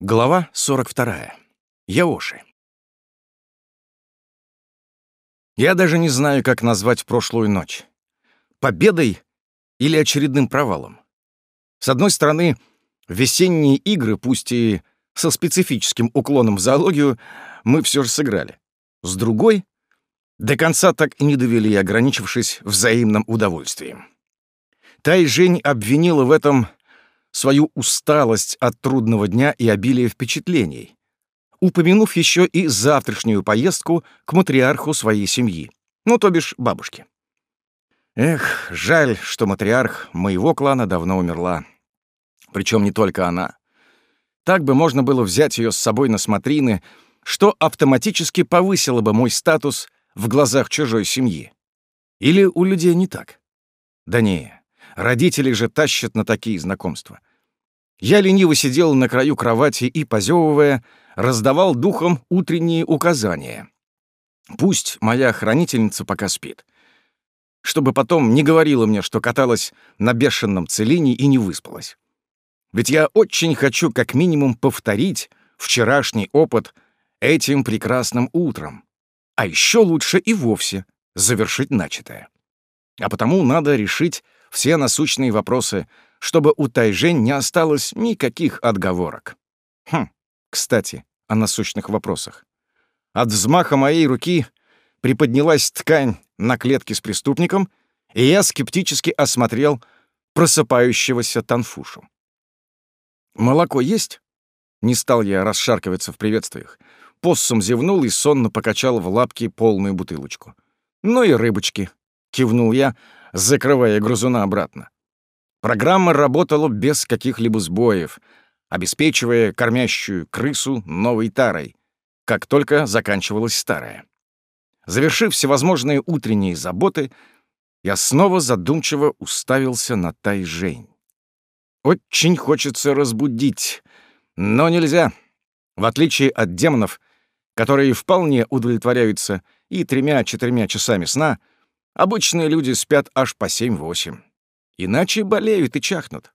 Глава 42. Яоши. Я даже не знаю, как назвать прошлую ночь. Победой или очередным провалом. С одной стороны, весенние игры, пусть и со специфическим уклоном в зоологию, мы все же сыграли. С другой, до конца так и не довели, ограничившись взаимным удовольствием. Тай Жень обвинила в этом свою усталость от трудного дня и обилия впечатлений, упомянув еще и завтрашнюю поездку к матриарху своей семьи, ну, то бишь бабушке. Эх, жаль, что матриарх моего клана давно умерла. Причем не только она. Так бы можно было взять ее с собой на смотрины, что автоматически повысило бы мой статус в глазах чужой семьи. Или у людей не так? Да не, Родители же тащат на такие знакомства. Я лениво сидел на краю кровати и, позевывая, раздавал духом утренние указания. Пусть моя хранительница пока спит. Чтобы потом не говорила мне, что каталась на бешеном целине и не выспалась. Ведь я очень хочу как минимум повторить вчерашний опыт этим прекрасным утром. А еще лучше и вовсе завершить начатое. А потому надо решить все насущные вопросы, чтобы у Тайжень не осталось никаких отговорок. Хм, кстати, о насущных вопросах. От взмаха моей руки приподнялась ткань на клетке с преступником, и я скептически осмотрел просыпающегося Танфушу. «Молоко есть?» Не стал я расшаркиваться в приветствиях. Поссум зевнул и сонно покачал в лапки полную бутылочку. «Ну и рыбочки», — кивнул я, закрывая грузуна обратно. Программа работала без каких-либо сбоев, обеспечивая кормящую крысу новой тарой, как только заканчивалась старая. Завершив всевозможные утренние заботы, я снова задумчиво уставился на Тайжень. Очень хочется разбудить, но нельзя. В отличие от демонов, которые вполне удовлетворяются и тремя-четырьмя часами сна, Обычные люди спят аж по 7-8. Иначе болеют и чахнут.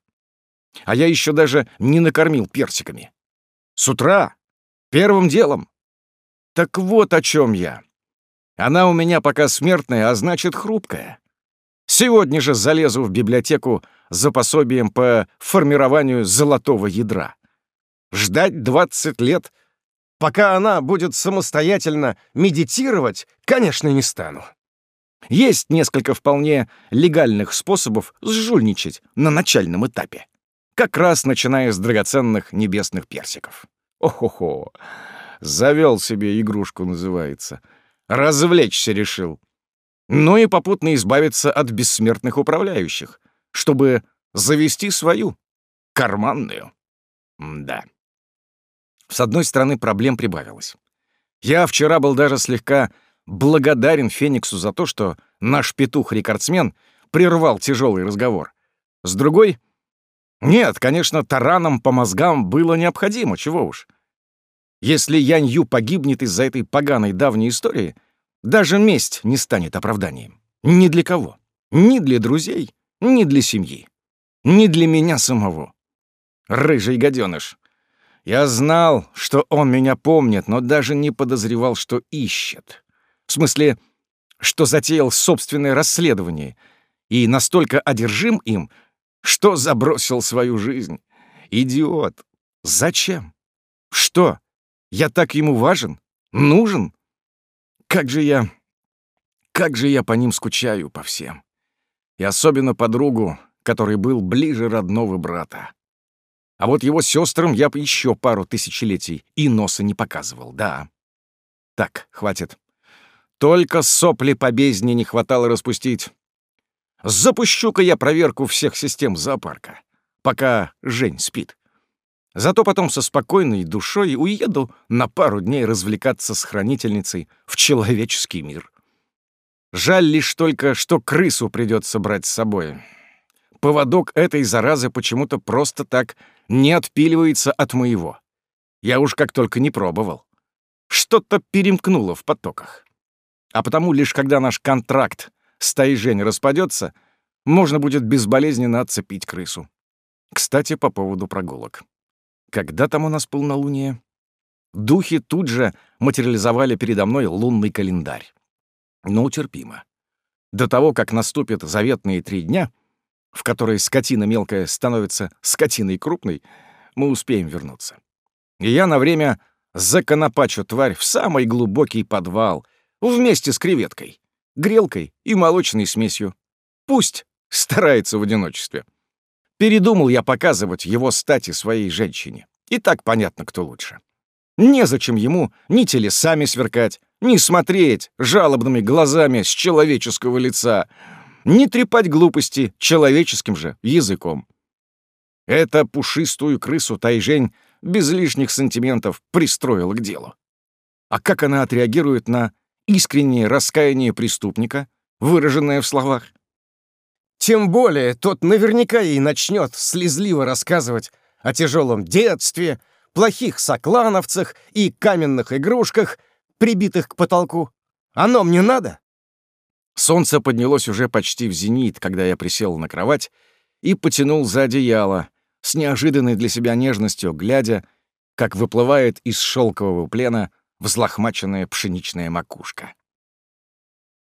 А я еще даже не накормил персиками. С утра. Первым делом. Так вот о чем я. Она у меня пока смертная, а значит хрупкая. Сегодня же залезу в библиотеку за пособием по формированию золотого ядра. Ждать 20 лет, пока она будет самостоятельно медитировать, конечно, не стану. Есть несколько вполне легальных способов сжульничать на начальном этапе. Как раз начиная с драгоценных небесных персиков. Охо-хо, завел себе игрушку, называется. Развлечься решил. Ну и попутно избавиться от бессмертных управляющих, чтобы завести свою, карманную. М да. С одной стороны, проблем прибавилось. Я вчера был даже слегка благодарен Фениксу за то, что наш петух-рекордсмен прервал тяжелый разговор. С другой — нет, конечно, тараном по мозгам было необходимо, чего уж. Если Янь Ю погибнет из-за этой поганой давней истории, даже месть не станет оправданием. Ни для кого. Ни для друзей, ни для семьи. Ни для меня самого. Рыжий гаденыш. Я знал, что он меня помнит, но даже не подозревал, что ищет. В смысле, что затеял собственное расследование и настолько одержим им, что забросил свою жизнь. Идиот. Зачем? Что? Я так ему важен? Нужен? Как же я... Как же я по ним скучаю, по всем. И особенно по другу, который был ближе родного брата. А вот его сестрам я бы еще пару тысячелетий и носа не показывал, да. Так, хватит. Только сопли по бездне не хватало распустить. Запущу-ка я проверку всех систем зоопарка, пока Жень спит. Зато потом со спокойной душой уеду на пару дней развлекаться с хранительницей в человеческий мир. Жаль лишь только, что крысу придется брать с собой. Поводок этой заразы почему-то просто так не отпиливается от моего. Я уж как только не пробовал. Что-то перемкнуло в потоках. А потому лишь когда наш контракт с Тайжень распадется, можно будет безболезненно отцепить крысу. Кстати, по поводу прогулок. Когда там у нас полнолуние? Духи тут же материализовали передо мной лунный календарь. Но терпимо. До того, как наступят заветные три дня, в которые скотина мелкая становится скотиной крупной, мы успеем вернуться. И я на время законопачу тварь в самый глубокий подвал вместе с креветкой, грелкой и молочной смесью. Пусть старается в одиночестве. Передумал я показывать его стати своей женщине. И так понятно, кто лучше. Незачем ему ни телесами сверкать, ни смотреть жалобными глазами с человеческого лица, ни трепать глупости человеческим же языком. Эта пушистую крысу Тайжень без лишних сантиментов пристроила к делу. А как она отреагирует на искреннее раскаяние преступника, выраженное в словах? Тем более тот наверняка ей начнет слезливо рассказывать о тяжелом детстве, плохих соклановцах и каменных игрушках, прибитых к потолку. Оно мне надо?» Солнце поднялось уже почти в зенит, когда я присел на кровать и потянул за одеяло, с неожиданной для себя нежностью, глядя, как выплывает из шелкового плена взлохмаченная пшеничная макушка.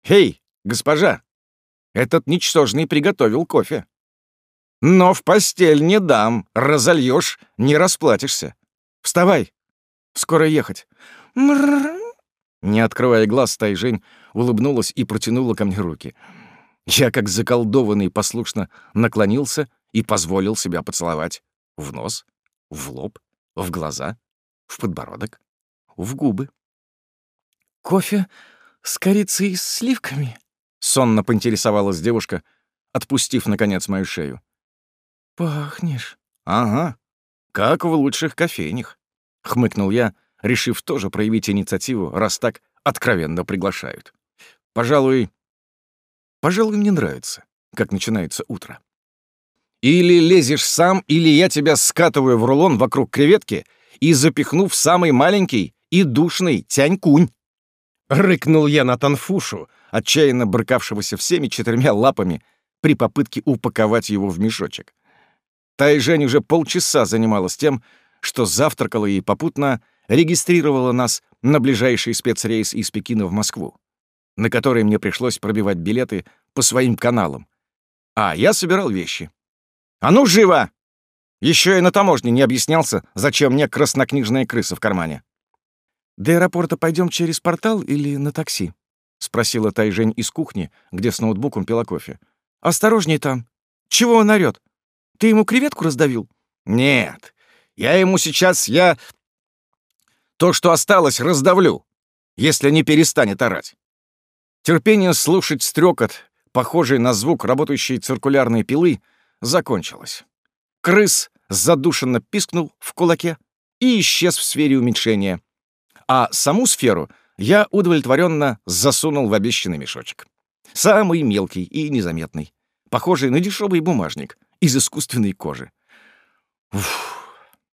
«Эй, госпожа, этот ничтожный приготовил кофе. Но в постель не дам, разольешь, не расплатишься. Вставай, скоро ехать». Не открывая глаз, Тайжень улыбнулась и протянула ко мне руки. Я, как заколдованный, послушно наклонился и позволил себя поцеловать. В нос, в лоб, в глаза, в подбородок, в губы. «Кофе с корицей и сливками?» — сонно поинтересовалась девушка, отпустив, наконец, мою шею. «Пахнешь». «Ага, как в лучших кофейнях», — хмыкнул я, решив тоже проявить инициативу, раз так откровенно приглашают. «Пожалуй, пожалуй, мне нравится, как начинается утро». Или лезешь сам, или я тебя скатываю в рулон вокруг креветки и запихну в самый маленький и душный тянь-кунь. Рыкнул я на Танфушу, отчаянно брыкавшегося всеми четырьмя лапами при попытке упаковать его в мешочек. Та и Жень уже полчаса занималась тем, что завтракала и попутно регистрировала нас на ближайший спецрейс из Пекина в Москву, на который мне пришлось пробивать билеты по своим каналам. А я собирал вещи. «А ну, живо!» Еще и на таможне не объяснялся, зачем мне краснокнижная крыса в кармане. «До аэропорта пойдем через портал или на такси?» — спросила Тайжень из кухни, где с ноутбуком пила кофе. «Осторожней там. Чего он орёт? Ты ему креветку раздавил?» «Нет, я ему сейчас, я... То, что осталось, раздавлю, если не перестанет орать». Терпение слушать стрекот, похожий на звук работающей циркулярной пилы, закончилось. Крыс задушенно пискнул в кулаке и исчез в сфере уменьшения. А саму сферу я удовлетворенно засунул в обещанный мешочек. Самый мелкий и незаметный, похожий на дешевый бумажник из искусственной кожи. Уф,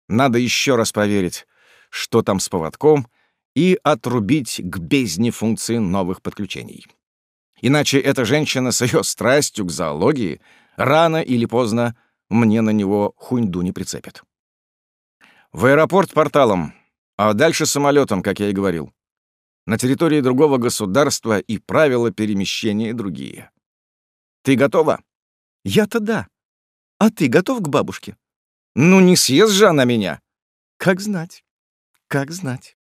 надо еще раз проверить, что там с поводком, и отрубить к бездне функции новых подключений. Иначе эта женщина с ее страстью к зоологии рано или поздно мне на него хуньду не прицепит. В аэропорт порталом, а дальше самолетом, как я и говорил. На территории другого государства и правила перемещения другие. Ты готова? Я-то да. А ты готов к бабушке? Ну не съест же она меня. Как знать, как знать.